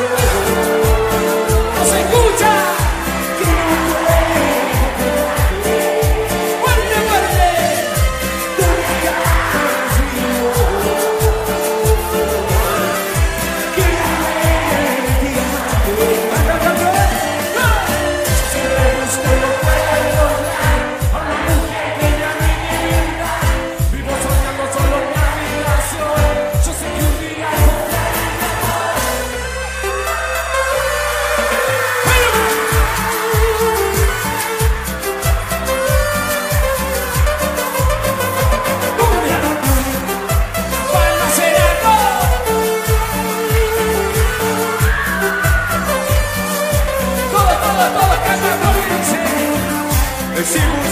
to Segundo